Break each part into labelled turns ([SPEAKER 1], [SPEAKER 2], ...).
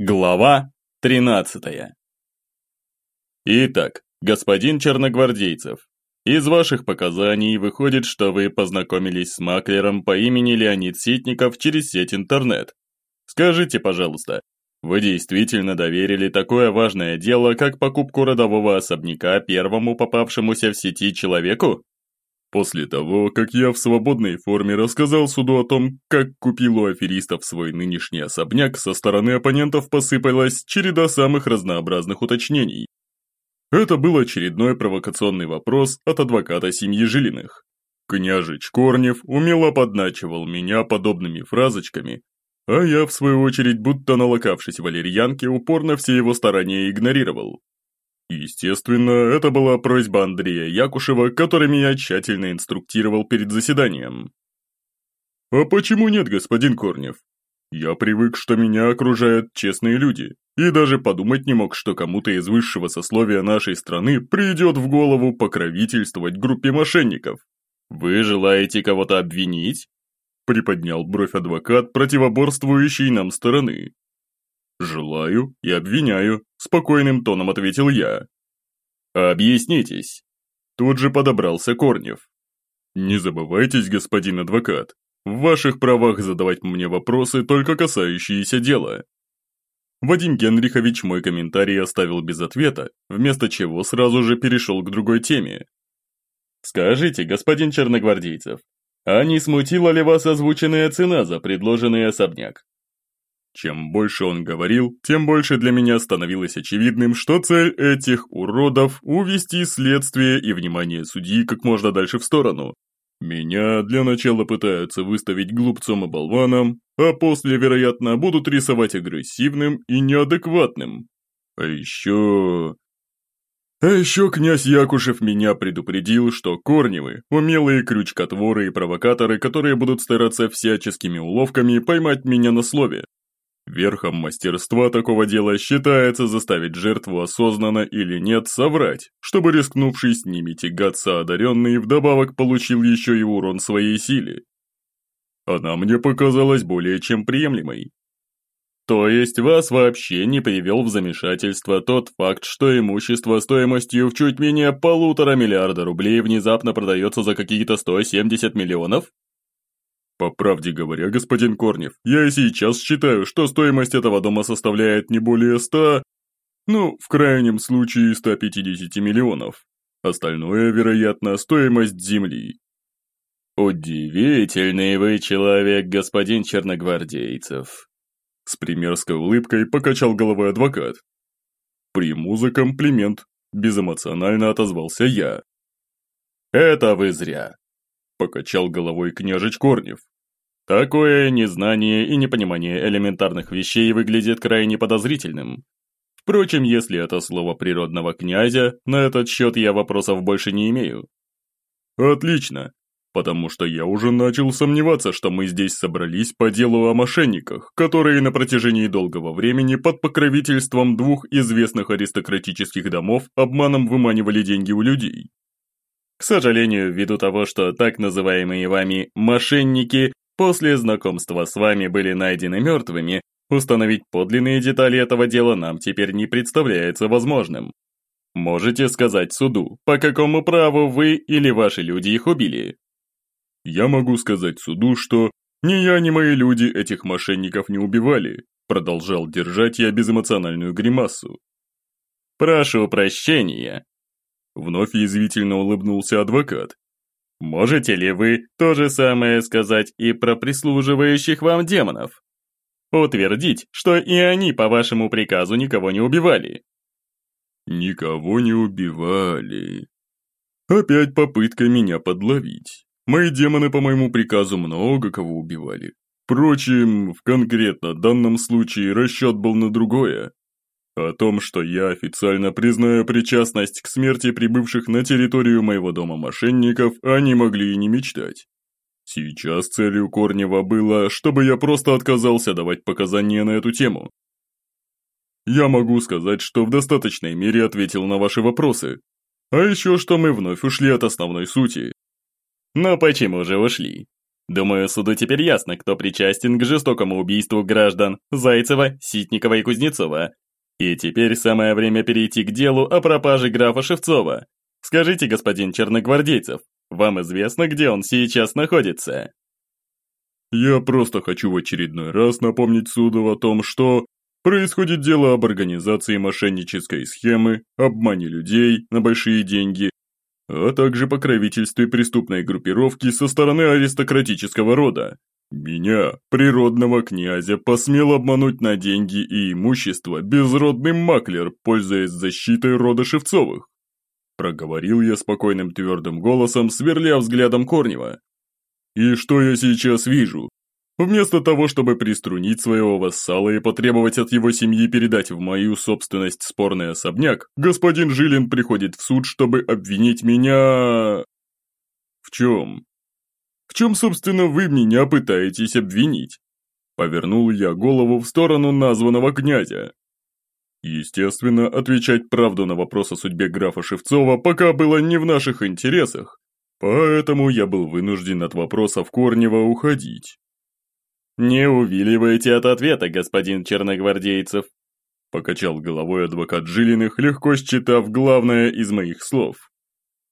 [SPEAKER 1] Глава 13 Итак, господин Черногвардейцев, из ваших показаний выходит, что вы познакомились с маклером по имени Леонид Ситников через сеть интернет. Скажите, пожалуйста, вы действительно доверили такое важное дело, как покупку родового особняка первому попавшемуся в сети человеку? После того, как я в свободной форме рассказал суду о том, как купил у аферистов свой нынешний особняк, со стороны оппонентов посыпалась череда самых разнообразных уточнений. Это был очередной провокационный вопрос от адвоката семьи Жилиных. Княжич Корнев умело подначивал меня подобными фразочками, а я, в свою очередь, будто налокавшись валерьянке, упорно все его старания игнорировал. Естественно, это была просьба Андрея Якушева, который меня тщательно инструктировал перед заседанием. «А почему нет, господин Корнев? Я привык, что меня окружают честные люди, и даже подумать не мог, что кому-то из высшего сословия нашей страны придет в голову покровительствовать группе мошенников. Вы желаете кого-то обвинить?» Приподнял бровь адвокат противоборствующей нам стороны. «Желаю и обвиняю», – спокойным тоном ответил я. «Объяснитесь». Тут же подобрался Корнев. «Не забывайтесь, господин адвокат, в ваших правах задавать мне вопросы, только касающиеся дела». Вадим Генрихович мой комментарий оставил без ответа, вместо чего сразу же перешел к другой теме. «Скажите, господин Черногвардейцев, а не смутила ли вас озвученная цена за предложенный особняк? Чем больше он говорил, тем больше для меня становилось очевидным, что цель этих уродов – увести следствие и внимание судьи как можно дальше в сторону. Меня для начала пытаются выставить глупцом и болваном, а после, вероятно, будут рисовать агрессивным и неадекватным. А еще... А еще князь Якушев меня предупредил, что Корневы – умелые крючкотворы и провокаторы, которые будут стараться всяческими уловками поймать меня на слове, Верхом мастерства такого дела считается заставить жертву осознанно или нет соврать, чтобы рискнувший с ними тягаться одаренный вдобавок получил еще и урон своей силе. Она мне показалась более чем приемлемой. То есть вас вообще не привел в замешательство тот факт, что имущество стоимостью в чуть менее полутора миллиарда рублей внезапно продается за какие-то 170 миллионов? По правде говоря, господин Корнев, я и сейчас считаю, что стоимость этого дома составляет не более 100, ну, в крайнем случае 150 миллионов. Остальное, вероятно, стоимость земли. Удивительный вы человек, господин Черногвардейцев. С примерской улыбкой покачал головой адвокат. Приму за комплимент, безэмоционально отозвался я. Это вы зря. Покачал головой княжич Корнев. Такое незнание и непонимание элементарных вещей выглядит крайне подозрительным. Впрочем, если это слово природного князя, на этот счет я вопросов больше не имею. Отлично, потому что я уже начал сомневаться, что мы здесь собрались по делу о мошенниках, которые на протяжении долгого времени под покровительством двух известных аристократических домов обманом выманивали деньги у людей. К сожалению, ввиду того, что так называемые вами «мошенники» после знакомства с вами были найдены мертвыми, установить подлинные детали этого дела нам теперь не представляется возможным. Можете сказать суду, по какому праву вы или ваши люди их убили? Я могу сказать суду, что ни я, ни мои люди этих мошенников не убивали, продолжал держать я безэмоциональную гримасу. Прошу прощения, Вновь язвительно улыбнулся адвокат. «Можете ли вы то же самое сказать и про прислуживающих вам демонов? Утвердить, что и они по вашему приказу никого не убивали?» «Никого не убивали». Опять попытка меня подловить. Мои демоны по моему приказу много кого убивали. Впрочем, в конкретно данном случае расчет был на другое. О том, что я официально признаю причастность к смерти прибывших на территорию моего дома мошенников, они могли и не мечтать. Сейчас целью Корнева было, чтобы я просто отказался давать показания на эту тему. Я могу сказать, что в достаточной мере ответил на ваши вопросы. А еще что мы вновь ушли от основной сути. Но почему же ушли? Думаю, суду теперь ясно, кто причастен к жестокому убийству граждан Зайцева, Ситникова и Кузнецова. И теперь самое время перейти к делу о пропаже графа Шевцова. Скажите, господин Черногвардейцев, вам известно, где он сейчас находится?
[SPEAKER 2] Я просто хочу в очередной раз напомнить суду о том, что происходит дело об организации мошеннической схемы, обмане людей на большие деньги а также покровительстве преступной группировки со стороны аристократического рода. Меня, природного князя, посмел обмануть на деньги и имущество безродный маклер, пользуясь защитой рода Шевцовых. Проговорил я спокойным твердым голосом, сверля взглядом Корнева. И что я сейчас вижу? Вместо того, чтобы приструнить своего вассала и потребовать от его семьи передать в мою собственность спорный особняк, господин Жилин приходит в суд, чтобы обвинить меня... В чем? В чем, собственно, вы меня пытаетесь обвинить? Повернул я голову в сторону названного князя. Естественно, отвечать правду на вопрос о судьбе графа Шевцова пока было не в наших интересах, поэтому я был вынужден от вопросов Корнева уходить.
[SPEAKER 1] «Не увиливайте от ответа, господин Черногвардейцев»,
[SPEAKER 2] покачал головой адвокат Жилиных, легко считав главное из моих слов.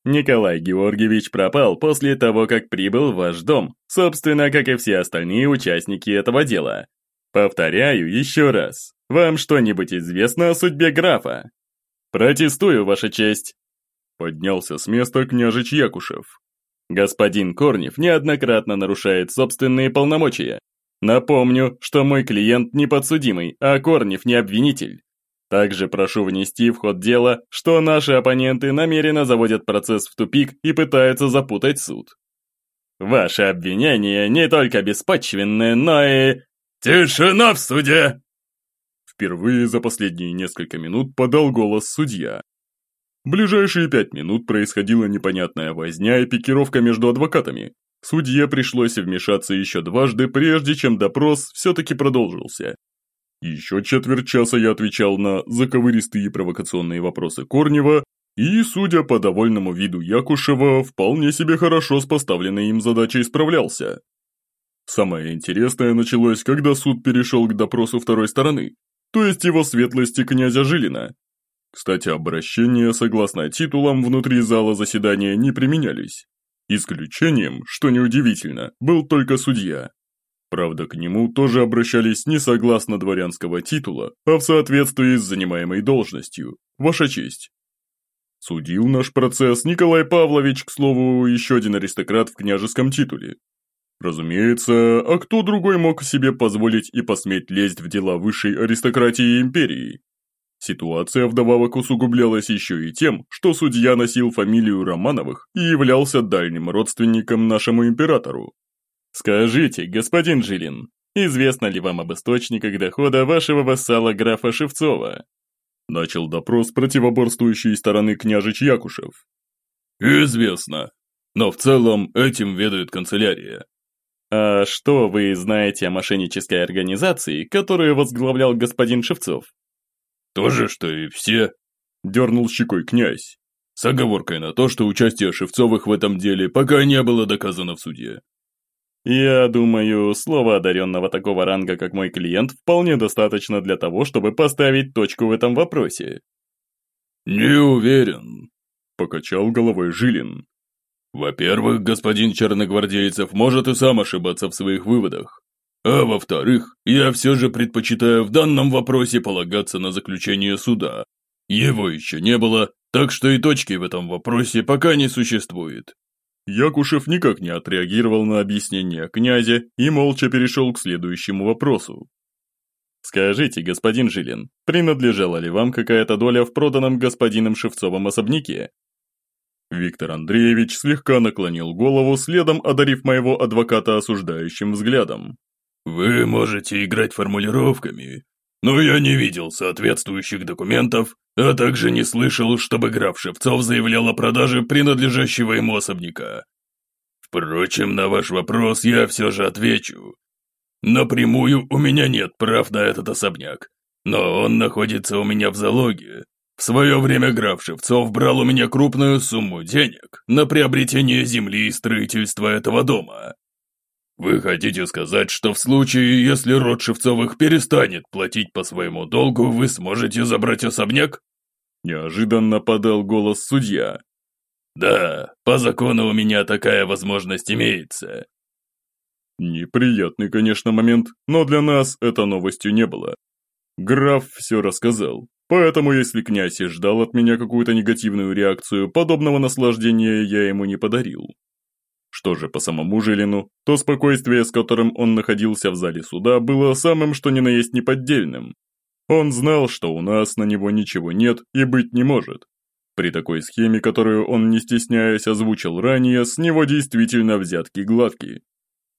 [SPEAKER 1] Николай Георгиевич пропал после того, как прибыл в ваш дом, собственно, как и все остальные участники этого дела. Повторяю еще раз, вам что-нибудь известно о судьбе графа? Протестую, ваша честь.
[SPEAKER 2] Поднялся с места княжич Якушев.
[SPEAKER 1] Господин Корнев неоднократно нарушает собственные полномочия, Напомню, что мой клиент не подсудимый, а Корнев не обвинитель. Также прошу внести в ход дела, что наши оппоненты намеренно заводят процесс в тупик и пытаются запутать суд. Ваше обвинение не только беспочвенное, но и...
[SPEAKER 3] «Тишина в суде!»
[SPEAKER 2] Впервые за последние несколько минут подал голос судья. Ближайшие пять минут происходила непонятная возня и пикировка между адвокатами, Судье пришлось вмешаться еще дважды, прежде чем допрос все-таки продолжился. Еще четверть часа я отвечал на заковыристые провокационные вопросы Корнева, и, судя по довольному виду Якушева, вполне себе хорошо с поставленной им задачей справлялся. Самое интересное началось, когда суд перешел к допросу второй стороны, то есть его светлости князя Жилина. Кстати, обращения, согласно титулам, внутри зала заседания не применялись. Исключением, что неудивительно, был только судья. Правда, к нему тоже обращались не согласно дворянского титула, а в соответствии с занимаемой должностью. Ваша честь. Судил наш процесс Николай Павлович, к слову, еще один аристократ в княжеском титуле. Разумеется, а кто другой мог себе позволить и посметь лезть в дела высшей аристократии империи? Ситуация вдобавок усугублялась еще и тем, что судья носил фамилию Романовых и являлся дальним родственником нашему императору.
[SPEAKER 1] «Скажите, господин Жилин, известно ли вам об источниках дохода вашего вассала графа Шевцова?»
[SPEAKER 2] Начал допрос противоборствующей стороны княжич Якушев.
[SPEAKER 3] «Известно, но в целом этим ведает канцелярия».
[SPEAKER 1] «А что вы знаете о мошеннической организации, которую возглавлял господин Шевцов?»
[SPEAKER 3] «То же, что и все», –
[SPEAKER 2] дернул щекой князь.
[SPEAKER 3] С оговоркой на то, что участие Шевцовых в этом деле пока не было доказано в суде.
[SPEAKER 1] Я думаю, слово одаренного такого ранга, как мой клиент, вполне достаточно для того, чтобы поставить точку в этом вопросе.
[SPEAKER 3] Не уверен,
[SPEAKER 2] покачал головой Жилин.
[SPEAKER 3] Во-первых, господин Черногвардейцев может и сам ошибаться в своих выводах. А во-вторых, я все же предпочитаю в данном вопросе полагаться на заключение суда. Его еще не было, так что и точки в этом вопросе пока не существует.
[SPEAKER 2] Якушев никак не отреагировал на объяснение князя и молча перешел к следующему вопросу.
[SPEAKER 1] «Скажите, господин Жилин, принадлежала ли вам какая-то доля в проданном господином Шевцовом особняке?»
[SPEAKER 2] Виктор Андреевич слегка наклонил голову, следом одарив моего адвоката осуждающим взглядом.
[SPEAKER 3] Вы можете играть формулировками, но я не видел соответствующих документов, а также не слышал, чтобы граф Шевцов заявлял о продаже принадлежащего ему особняка. Впрочем, на ваш вопрос я все же отвечу. Напрямую у меня нет прав на этот особняк, но он находится у меня в залоге. В свое время граф Шевцов брал у меня крупную сумму денег на приобретение земли и строительство этого дома. «Вы хотите сказать, что в случае, если род Шевцовых перестанет платить по своему долгу, вы сможете забрать особняк?»
[SPEAKER 2] Неожиданно подал голос судья.
[SPEAKER 3] «Да, по закону у меня такая возможность имеется».
[SPEAKER 2] Неприятный, конечно, момент, но для нас это новостью не было. Граф все рассказал, поэтому если князь и ждал от меня какую-то негативную реакцию, подобного наслаждения я ему не подарил. Что же по самому Жилину, то спокойствие, с которым он находился в зале суда, было самым что ни на есть неподдельным. Он знал, что у нас на него ничего нет и быть не может. При такой схеме, которую он не стесняясь озвучил ранее, с него действительно взятки гладкие.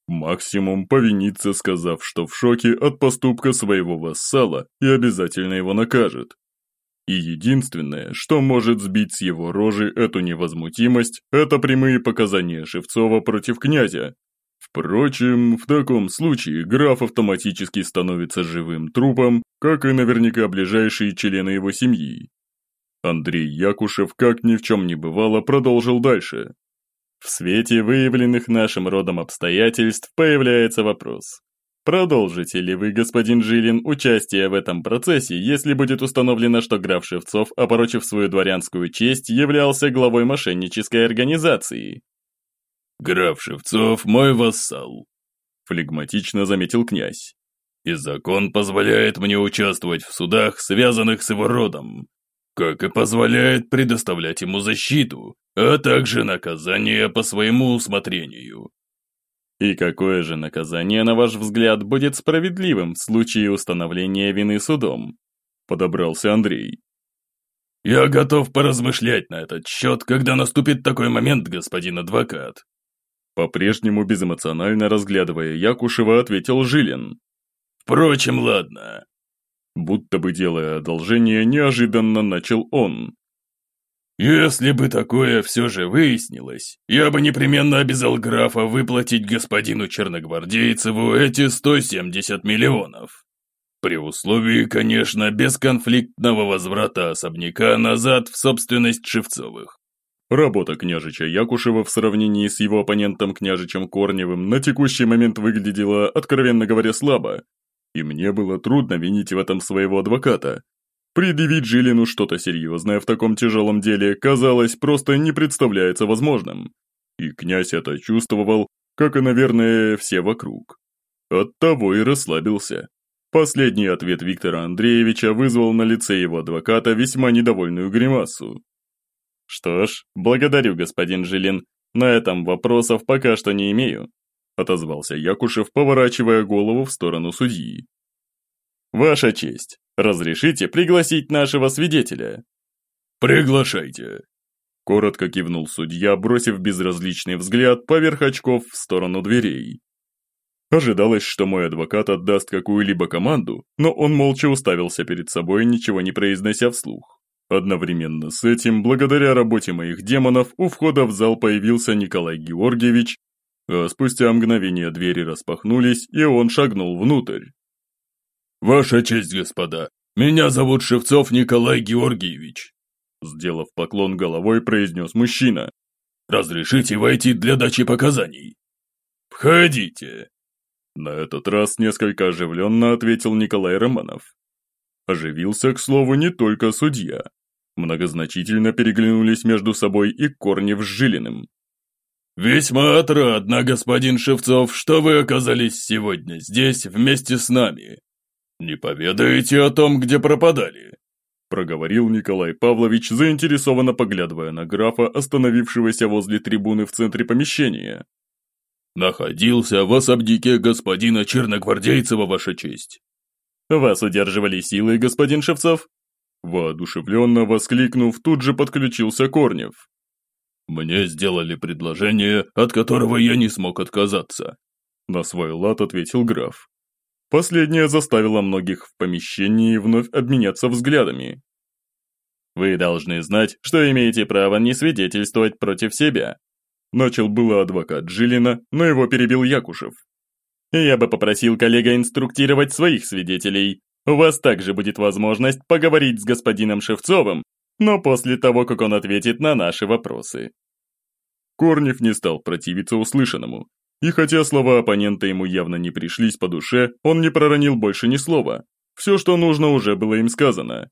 [SPEAKER 2] Максимум повиниться, сказав, что в шоке от поступка своего вассала и обязательно его накажет. И единственное, что может сбить с его рожи эту невозмутимость, это прямые показания Шевцова против князя. Впрочем, в таком случае граф автоматически становится живым трупом, как и наверняка ближайшие члены его семьи. Андрей Якушев, как ни в чем не бывало, продолжил дальше. В свете выявленных нашим родом обстоятельств появляется вопрос. Продолжите ли вы, господин Жилин, участие в этом процессе, если будет установлено, что граф Шевцов, опорочив свою дворянскую честь, являлся главой мошеннической организации?
[SPEAKER 3] «Граф Шевцов – мой вассал», – флегматично заметил князь. «И закон позволяет мне участвовать в судах, связанных с его родом, как и позволяет предоставлять ему защиту, а также наказание по своему усмотрению.
[SPEAKER 1] И какое же наказание, на ваш взгляд, будет справедливым в случае установления вины судом? Подобрался Андрей.
[SPEAKER 3] Я готов поразмышлять на этот счет, когда наступит такой момент, господин адвокат.
[SPEAKER 2] По-прежнему безэмоционально разглядывая Якушева, ответил Жилин.
[SPEAKER 3] Впрочем, ладно.
[SPEAKER 2] Будто бы делая одолжение, неожиданно начал он.
[SPEAKER 3] «Если бы такое все же выяснилось, я бы непременно обязал графа выплатить господину Черногвардейцеву эти 170 миллионов. При условии, конечно, бесконфликтного возврата особняка назад в собственность Шевцовых.
[SPEAKER 2] Работа княжича Якушева в сравнении с его оппонентом княжичем Корневым на текущий момент выглядела, откровенно говоря, слабо. И мне было трудно винить в этом своего адвоката, Предъявить Жилину что-то серьезное в таком тяжелом деле, казалось, просто не представляется возможным. И князь это чувствовал, как и, наверное, все вокруг. Оттого и расслабился. Последний ответ Виктора Андреевича вызвал на лице его адвоката весьма недовольную гримасу.
[SPEAKER 1] «Что ж, благодарю, господин Жилин, на этом вопросов пока что не имею», отозвался Якушев, поворачивая голову в сторону судьи. «Ваша честь, Разрешите пригласить нашего свидетеля?»
[SPEAKER 3] «Приглашайте», –
[SPEAKER 2] коротко кивнул судья, бросив безразличный взгляд поверх очков в сторону дверей. Ожидалось, что мой адвокат отдаст какую-либо команду, но он молча уставился перед собой, ничего не произнося вслух. Одновременно с этим, благодаря работе моих демонов, у входа в зал появился Николай Георгиевич, а спустя мгновение двери распахнулись, и он шагнул внутрь.
[SPEAKER 3] «Ваша честь, господа, меня зовут Шевцов Николай Георгиевич»,
[SPEAKER 2] сделав поклон головой, произнес мужчина.
[SPEAKER 3] «Разрешите войти для дачи показаний?» «Входите!»
[SPEAKER 2] На этот раз несколько оживленно ответил Николай Романов. Оживился, к слову, не только судья. Многозначительно переглянулись между собой и Корнев с Жилиным.
[SPEAKER 3] «Весьма отрадно, господин Шевцов, что вы оказались сегодня здесь вместе с нами. «Не поведаете о том, где пропадали?»
[SPEAKER 2] Проговорил Николай Павлович, заинтересованно поглядывая на графа, остановившегося возле трибуны в центре помещения.
[SPEAKER 3] «Находился в особняке господина Черногвардейцева, ваша честь».
[SPEAKER 1] «Вас удерживали силы, господин Шевцов?»
[SPEAKER 2] Воодушевленно воскликнув, тут же подключился Корнев.
[SPEAKER 3] «Мне сделали предложение, от которого я не смог отказаться»,
[SPEAKER 2] на свой лад ответил граф. Последнее заставило многих в помещении вновь обменяться взглядами.
[SPEAKER 1] «Вы должны знать, что имеете право не свидетельствовать против себя»,
[SPEAKER 2] начал было адвокат Жилина, но его перебил Якушев.
[SPEAKER 1] «Я бы попросил коллега инструктировать своих свидетелей. У вас также будет возможность поговорить с господином Шевцовым, но после того, как он ответит на наши вопросы».
[SPEAKER 2] Корнев не стал противиться услышанному, И хотя слова оппонента ему явно не пришлись по душе, он не проронил больше ни слова. Все, что нужно, уже было им сказано.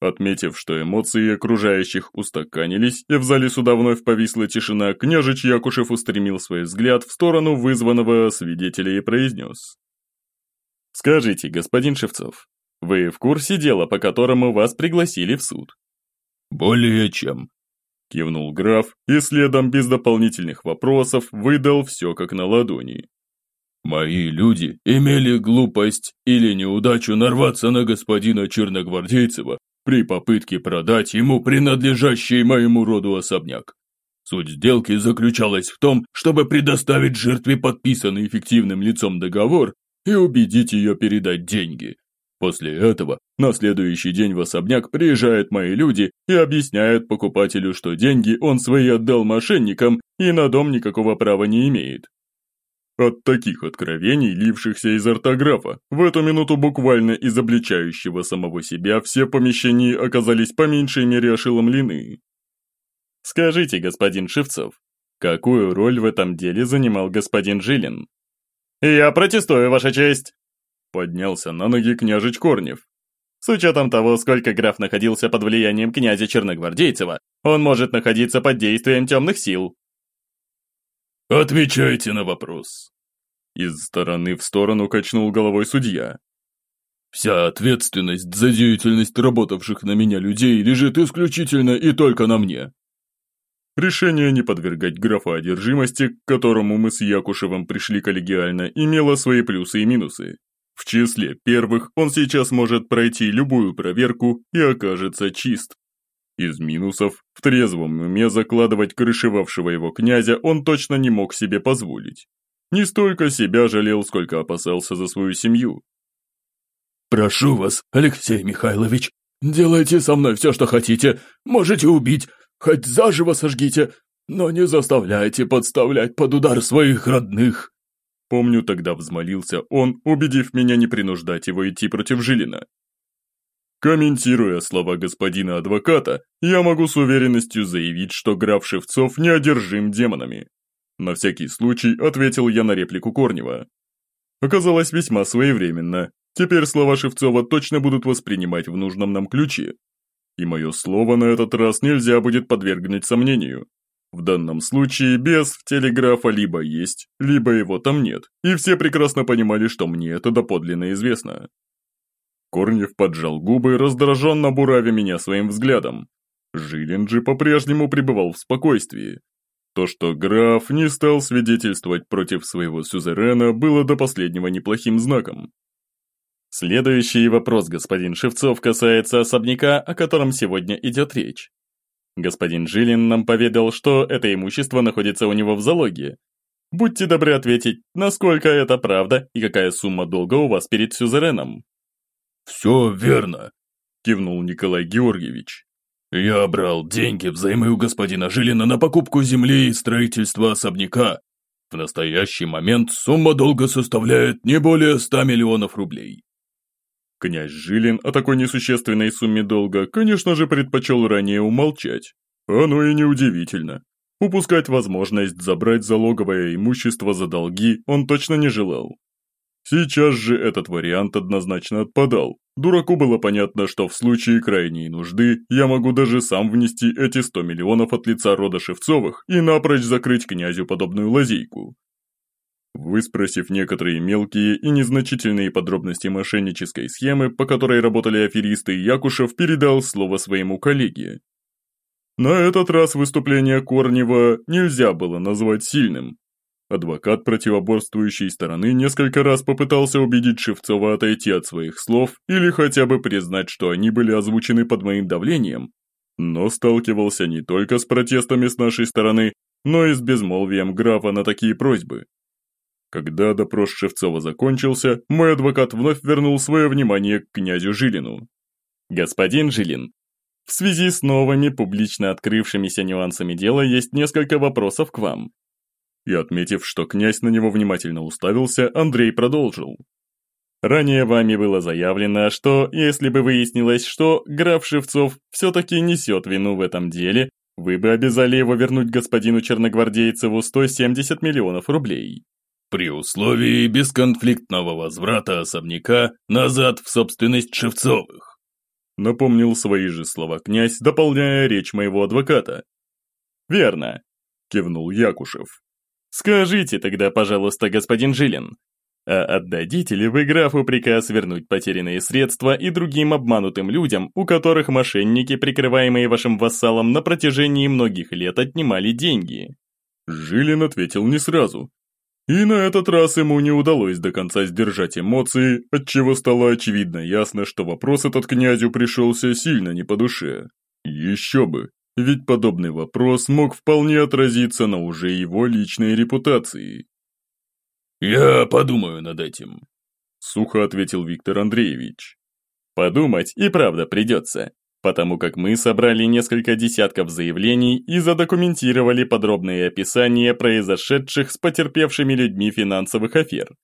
[SPEAKER 2] Отметив, что эмоции окружающих устаканились, и в зале суда вновь повисла тишина, княжич Якушев устремил свой взгляд в сторону вызванного свидетеля и произнес. «Скажите, господин Шевцов, вы в курсе дела, по которому вас пригласили в суд?»
[SPEAKER 3] «Более чем», – кивнул граф и следом без дополнительных вопросов выдал все как на ладони. «Мои люди имели глупость или неудачу нарваться на господина Черногвардейцева при попытке продать ему принадлежащий моему роду особняк. Суть сделки заключалась в том, чтобы предоставить жертве подписанный фиктивным лицом договор и убедить ее передать деньги. После этого на следующий день в особняк приезжают мои люди и объясняют покупателю, что деньги он свои отдал мошенникам и на дом никакого права не имеет. От таких откровений, лившихся из ортографа, в эту минуту буквально изобличающего самого себя, все помещения оказались по меньшей мере ошеломлены.
[SPEAKER 1] Скажите, господин Шевцов, какую роль в этом деле занимал господин Жилин? «Я протестую, ваша честь!» Поднялся на ноги княжич Корнев. С учетом того, сколько граф находился под влиянием князя Черногвардейцева, он может находиться под действием темных сил.
[SPEAKER 3] «Отвечайте на вопрос!»
[SPEAKER 2] Из стороны в сторону качнул головой судья.
[SPEAKER 3] «Вся ответственность за деятельность работавших на меня людей лежит исключительно и только на мне».
[SPEAKER 2] Решение не подвергать графа одержимости, к которому мы с Якушевым пришли коллегиально, имело свои плюсы и минусы. В числе первых он сейчас может пройти любую проверку и окажется чист. Из минусов, в трезвом уме закладывать крышевавшего его князя он точно не мог себе позволить. Не столько себя жалел, сколько опасался за свою семью.
[SPEAKER 3] «Прошу вас, Алексей Михайлович, делайте со мной все, что хотите, можете убить, хоть заживо сожгите, но не заставляйте подставлять под удар своих родных».
[SPEAKER 2] Помню, тогда взмолился он, убедив меня не принуждать его идти против Жилина. Комментируя слова господина адвоката, я могу с уверенностью заявить, что граф Шевцов неодержим демонами. На всякий случай ответил я на реплику Корнева. Оказалось весьма своевременно. Теперь слова Шевцова точно будут воспринимать в нужном нам ключе. И мое слово на этот раз нельзя будет подвергнуть сомнению. В данном случае без в телеграфа либо есть, либо его там нет, и все прекрасно понимали, что мне это доподлинно известно. Корнев поджал губы, раздраженно буравя меня своим взглядом. Жилин же по-прежнему пребывал в спокойствии. То, что граф не стал свидетельствовать против своего сюзерена, было до последнего неплохим знаком.
[SPEAKER 1] Следующий вопрос, господин Шевцов, касается особняка, о котором сегодня идет речь. Господин Жилин нам поведал, что это имущество находится у него в залоге. Будьте добры ответить, насколько это правда и какая сумма долга у вас перед сюзереном.
[SPEAKER 3] «Все верно», – кивнул Николай Георгиевич. «Я брал деньги взаймы у господина Жилина на покупку земли и строительство особняка. В настоящий момент сумма долга составляет не более ста миллионов рублей».
[SPEAKER 2] Князь Жилин о такой несущественной сумме долга, конечно же, предпочел ранее умолчать. Оно и неудивительно. Упускать возможность забрать залоговое имущество за долги он точно не желал. Сейчас же этот вариант однозначно отпадал. Дураку было понятно, что в случае крайней нужды я могу даже сам внести эти 100 миллионов от лица рода Шевцовых и напрочь закрыть князю подобную лазейку. Выспросив некоторые мелкие и незначительные подробности мошеннической схемы, по которой работали аферисты, Якушев передал слово своему коллеге. На этот раз выступление Корнева нельзя было назвать сильным. Адвокат противоборствующей стороны несколько раз попытался убедить Шевцова отойти от своих слов или хотя бы признать, что они были озвучены под моим давлением, но сталкивался не только с протестами с нашей стороны, но и с безмолвием графа на такие просьбы. Когда допрос Шевцова закончился, мой адвокат вновь вернул свое внимание к князю Жилину.
[SPEAKER 1] «Господин Жилин, в связи с новыми публично открывшимися нюансами дела есть несколько вопросов к вам».
[SPEAKER 2] И отметив, что князь на него внимательно уставился, Андрей продолжил.
[SPEAKER 1] Ранее вами было заявлено, что если бы выяснилось, что граф Шевцов все-таки несет вину в этом деле, вы бы обязали его вернуть господину Черногвардейцеву 170 миллионов рублей.
[SPEAKER 3] При условии бесконфликтного возврата особняка назад в собственность Шевцовых.
[SPEAKER 1] Напомнил свои же слова князь, дополняя речь моего адвоката. «Верно», – кивнул Якушев. «Скажите тогда, пожалуйста, господин Жилин, а отдадите ли вы графу приказ вернуть потерянные средства и другим обманутым людям, у которых мошенники, прикрываемые вашим вассалом, на протяжении многих лет отнимали деньги?»
[SPEAKER 2] Жилин ответил не сразу. И на этот раз ему не удалось до конца сдержать эмоции, отчего стало очевидно ясно, что вопрос этот князю пришелся сильно не по душе. Еще бы, ведь подобный вопрос мог вполне отразиться на уже его личной репутации.
[SPEAKER 3] «Я подумаю над этим», –
[SPEAKER 2] сухо ответил Виктор Андреевич.
[SPEAKER 1] «Подумать и правда придется, потому как мы собрали несколько десятков заявлений и задокументировали подробные описания произошедших с потерпевшими людьми финансовых афер.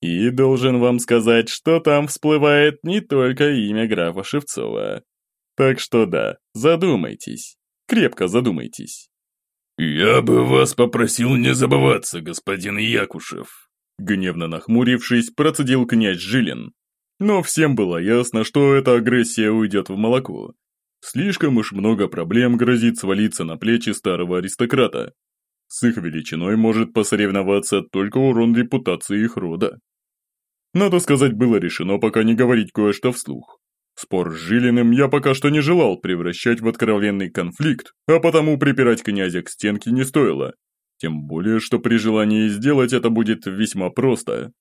[SPEAKER 1] И должен вам сказать, что там всплывает не только имя графа Шевцова. Так что да, задумайтесь, крепко задумайтесь».
[SPEAKER 3] «Я бы вас попросил не забываться, господин Якушев»,
[SPEAKER 2] Гневно нахмурившись, процедил князь Жилин. Но всем было ясно, что эта агрессия уйдет в молоко. Слишком уж много проблем грозит свалиться на плечи старого аристократа. С их величиной может посоревноваться только урон репутации их рода. Надо сказать, было решено пока не говорить кое-что вслух. Спор с Жилиным я пока что не желал превращать в откровенный конфликт, а потому припирать князя к стенке не стоило, тем более, что при желании сделать это будет весьма просто.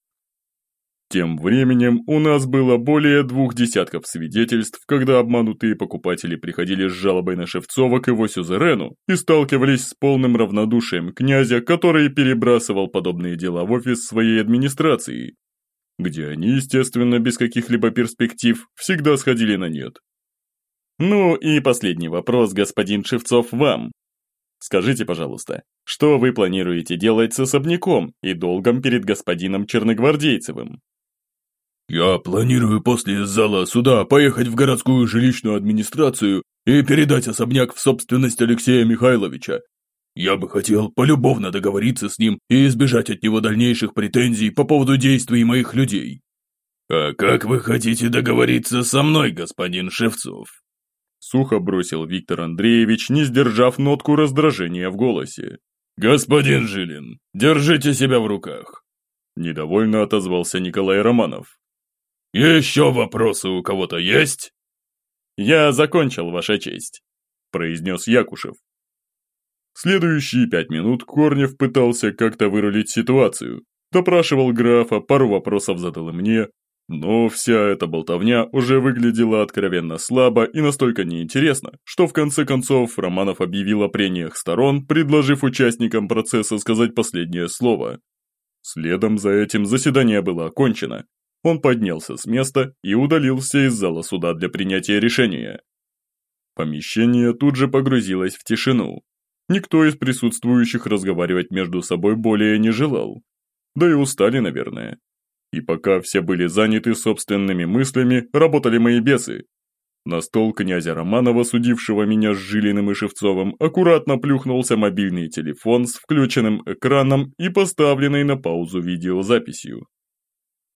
[SPEAKER 2] Тем временем у нас было более двух десятков свидетельств, когда обманутые покупатели приходили с жалобой на Шевцова к его сюзерену и сталкивались с полным равнодушием князя, который перебрасывал подобные дела в офис своей администрации, где они, естественно, без каких-либо перспектив, всегда сходили на нет.
[SPEAKER 1] Ну и последний вопрос, господин Шевцов, вам. Скажите, пожалуйста, что вы планируете делать с особняком и долгом перед господином Черногвардейцевым?
[SPEAKER 3] Я планирую после зала суда поехать в городскую жилищную администрацию и передать особняк в собственность Алексея Михайловича. Я бы хотел полюбовно договориться с ним и избежать от него дальнейших претензий по поводу действий моих людей. А как вы хотите договориться со мной, господин Шевцов?
[SPEAKER 2] Сухо бросил Виктор Андреевич, не сдержав нотку раздражения в голосе.
[SPEAKER 3] «Господин Жилин, держите себя в руках!»
[SPEAKER 2] Недовольно отозвался Николай Романов.
[SPEAKER 3] «Еще вопросы у кого-то есть?»
[SPEAKER 1] «Я закончил, Ваша честь», – произнес Якушев.
[SPEAKER 2] Следующие пять минут Корнев пытался как-то вырулить ситуацию. Допрашивал графа, пару вопросов задал и мне, но вся эта болтовня уже выглядела откровенно слабо и настолько неинтересно, что в конце концов Романов объявил о прениях сторон, предложив участникам процесса сказать последнее слово. Следом за этим заседание было окончено. Он поднялся с места и удалился из зала суда для принятия решения. Помещение тут же погрузилось в тишину. Никто из присутствующих разговаривать между собой более не желал. Да и устали, наверное. И пока все были заняты собственными мыслями, работали мои бесы. На стол князя Романова, судившего меня с Жилиным и Шевцовым, аккуратно плюхнулся мобильный телефон с включенным экраном и поставленной на паузу видеозаписью.